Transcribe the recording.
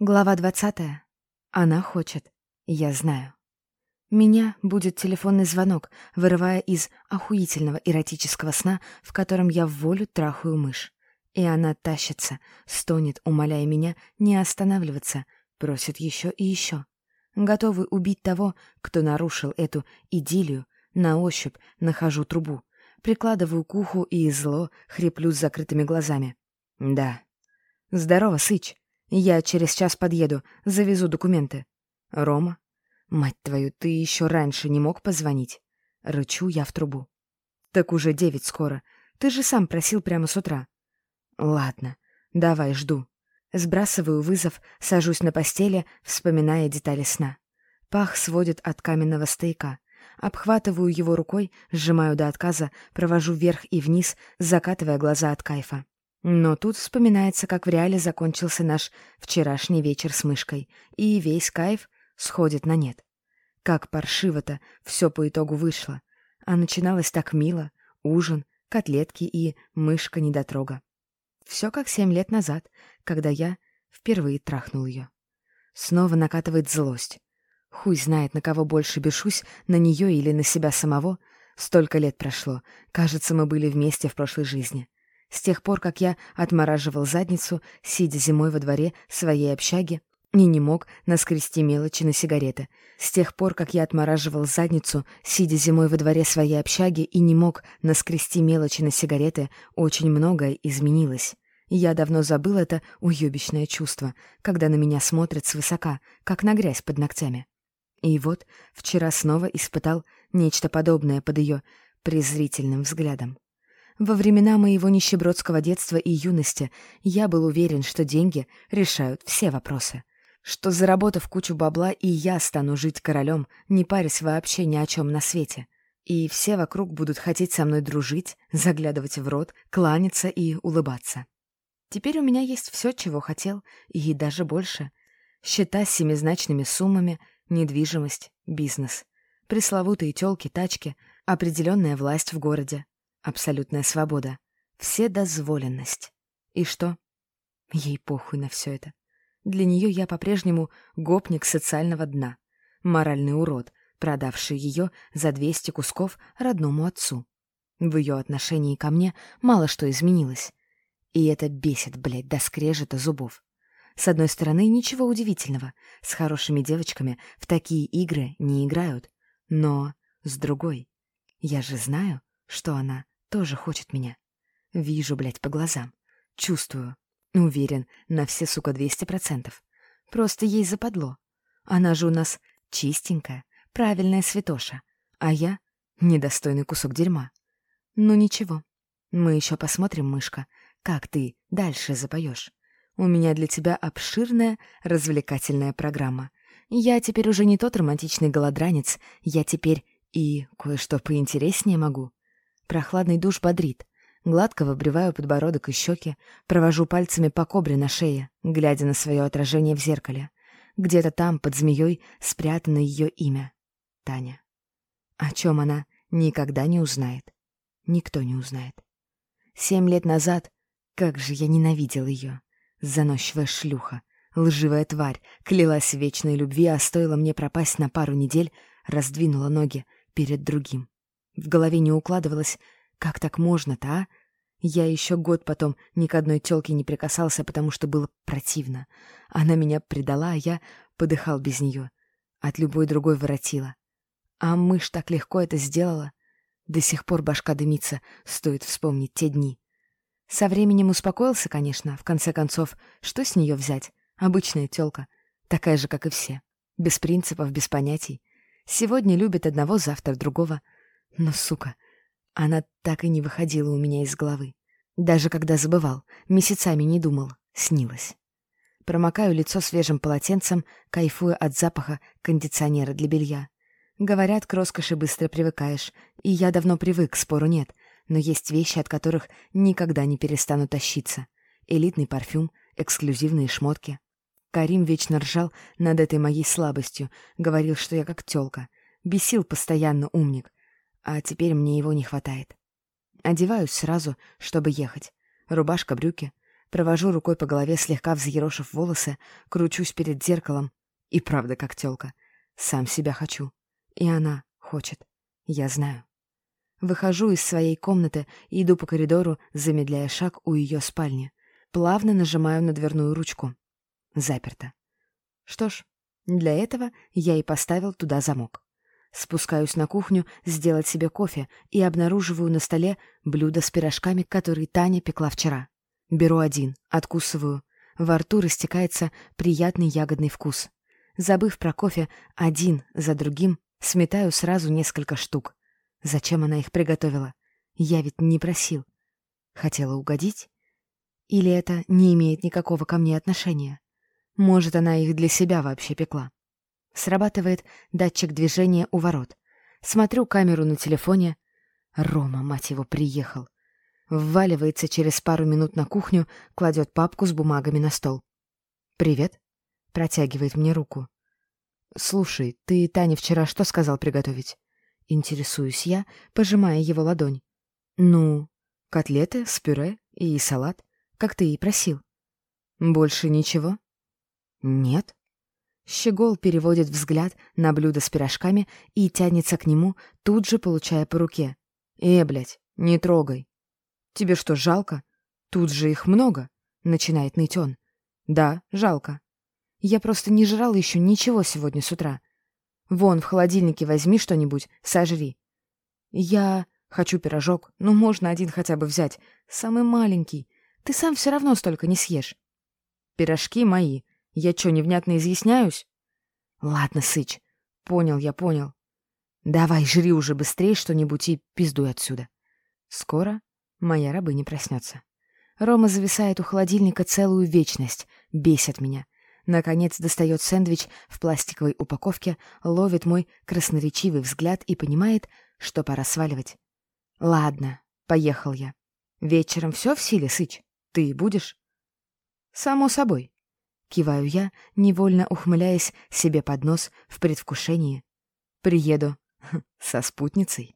Глава двадцатая. Она хочет. Я знаю. Меня будет телефонный звонок, вырывая из охуительного эротического сна, в котором я в волю трахаю мышь. И она тащится, стонет, умоляя меня не останавливаться, просит еще и еще. Готовый убить того, кто нарушил эту идиллию, на ощупь нахожу трубу, прикладываю к уху и зло хриплю с закрытыми глазами. «Да». «Здорово, Сыч. Я через час подъеду, завезу документы. Рома? Мать твою, ты еще раньше не мог позвонить? Рычу я в трубу. Так уже девять скоро. Ты же сам просил прямо с утра. Ладно, давай, жду. Сбрасываю вызов, сажусь на постели, вспоминая детали сна. Пах сводит от каменного стояка. Обхватываю его рукой, сжимаю до отказа, провожу вверх и вниз, закатывая глаза от кайфа. Но тут вспоминается, как в реале закончился наш вчерашний вечер с мышкой, и весь кайф сходит на нет. Как паршиво-то все по итогу вышло. А начиналось так мило. Ужин, котлетки и мышка-недотрога. Все как семь лет назад, когда я впервые трахнул ее. Снова накатывает злость. Хуй знает, на кого больше бешусь, на нее или на себя самого. Столько лет прошло. Кажется, мы были вместе в прошлой жизни. С тех пор, как я отмораживал задницу, сидя зимой во дворе своей общаги, и не мог наскрести мелочи на сигареты. С тех пор, как я отмораживал задницу, сидя зимой во дворе своей общаги, и не мог наскрести мелочи на сигареты, очень многое изменилось. Я давно забыл это уёбищное чувство, когда на меня смотрят свысока, как на грязь под ногтями. И вот вчера снова испытал нечто подобное под ее презрительным взглядом. Во времена моего нищебродского детства и юности я был уверен, что деньги решают все вопросы. Что, заработав кучу бабла, и я стану жить королем, не парясь вообще ни о чем на свете. И все вокруг будут хотеть со мной дружить, заглядывать в рот, кланяться и улыбаться. Теперь у меня есть все, чего хотел, и даже больше. Счета с семизначными суммами, недвижимость, бизнес. Пресловутые тёлки, тачки, определенная власть в городе, Абсолютная свобода. Вседозволенность. И что? Ей похуй на все это. Для нее я по-прежнему гопник социального дна. Моральный урод, продавший ее за 200 кусков родному отцу. В ее отношении ко мне мало что изменилось. И это бесит, блядь, до скрежета зубов. С одной стороны, ничего удивительного. С хорошими девочками в такие игры не играют. Но с другой, я же знаю, что она тоже хочет меня. Вижу, блядь, по глазам. Чувствую. Уверен, на все, сука, двести процентов. Просто ей западло. Она же у нас чистенькая, правильная святоша. А я — недостойный кусок дерьма. Ну ничего. Мы еще посмотрим, мышка, как ты дальше запоешь. У меня для тебя обширная развлекательная программа. Я теперь уже не тот романтичный голодранец, я теперь и кое-что поинтереснее могу. Прохладный душ бодрит. Гладко выбриваю подбородок и щеки, провожу пальцами по кобре на шее, глядя на свое отражение в зеркале. Где-то там, под змеей, спрятано ее имя. Таня. О чем она никогда не узнает. Никто не узнает. Семь лет назад, как же я ненавидел ее. Заносчивая шлюха, лживая тварь, клялась в вечной любви, а стоило мне пропасть на пару недель, раздвинула ноги перед другим. В голове не укладывалось, как так можно-то, а? Я еще год потом ни к одной тёлке не прикасался, потому что было противно. Она меня предала, а я подыхал без нее. От любой другой воротила. А мышь так легко это сделала. До сих пор башка дымится, стоит вспомнить те дни. Со временем успокоился, конечно, в конце концов. Что с нее взять? Обычная тёлка. Такая же, как и все. Без принципов, без понятий. Сегодня любит одного, завтра другого — но, сука, она так и не выходила у меня из головы. Даже когда забывал, месяцами не думал, снилось. Промокаю лицо свежим полотенцем, кайфуя от запаха кондиционера для белья. Говорят, к роскоши быстро привыкаешь, и я давно привык, спору нет, но есть вещи, от которых никогда не перестану тащиться. Элитный парфюм, эксклюзивные шмотки. Карим вечно ржал над этой моей слабостью, говорил, что я как тёлка. Бесил постоянно умник, а теперь мне его не хватает. Одеваюсь сразу, чтобы ехать. Рубашка, брюки. Провожу рукой по голове, слегка взъерошив волосы, кручусь перед зеркалом. И правда, как тёлка. Сам себя хочу. И она хочет. Я знаю. Выхожу из своей комнаты и иду по коридору, замедляя шаг у ее спальни. Плавно нажимаю на дверную ручку. Заперто. Что ж, для этого я и поставил туда замок. Спускаюсь на кухню сделать себе кофе и обнаруживаю на столе блюдо с пирожками, которые Таня пекла вчера. Беру один, откусываю. Во рту растекается приятный ягодный вкус. Забыв про кофе, один за другим сметаю сразу несколько штук. Зачем она их приготовила? Я ведь не просил. Хотела угодить? Или это не имеет никакого ко мне отношения? Может, она их для себя вообще пекла? Срабатывает датчик движения у ворот. Смотрю камеру на телефоне. Рома, мать его, приехал. Вваливается через пару минут на кухню, кладет папку с бумагами на стол. «Привет», — протягивает мне руку. «Слушай, ты Тане вчера что сказал приготовить?» Интересуюсь я, пожимая его ладонь. «Ну, котлеты с пюре и салат, как ты и просил». «Больше ничего?» «Нет». Щегол переводит взгляд на блюдо с пирожками и тянется к нему, тут же получая по руке. «Э, блядь, не трогай». «Тебе что, жалко? Тут же их много», — начинает ныть он. «Да, жалко. Я просто не жрал еще ничего сегодня с утра. Вон, в холодильнике возьми что-нибудь, сожри». «Я хочу пирожок, но ну, можно один хотя бы взять, самый маленький. Ты сам все равно столько не съешь». «Пирожки мои», я что, невнятно изъясняюсь? Ладно, Сыч. Понял я, понял. Давай, жри уже быстрее что-нибудь и пиздуй отсюда. Скоро моя рабыня проснется. Рома зависает у холодильника целую вечность, бесит меня. Наконец достает сэндвич в пластиковой упаковке, ловит мой красноречивый взгляд и понимает, что пора сваливать. Ладно, поехал я. Вечером все в силе, Сыч? Ты будешь? Само собой. Киваю я, невольно ухмыляясь себе под нос в предвкушении. Приеду со спутницей.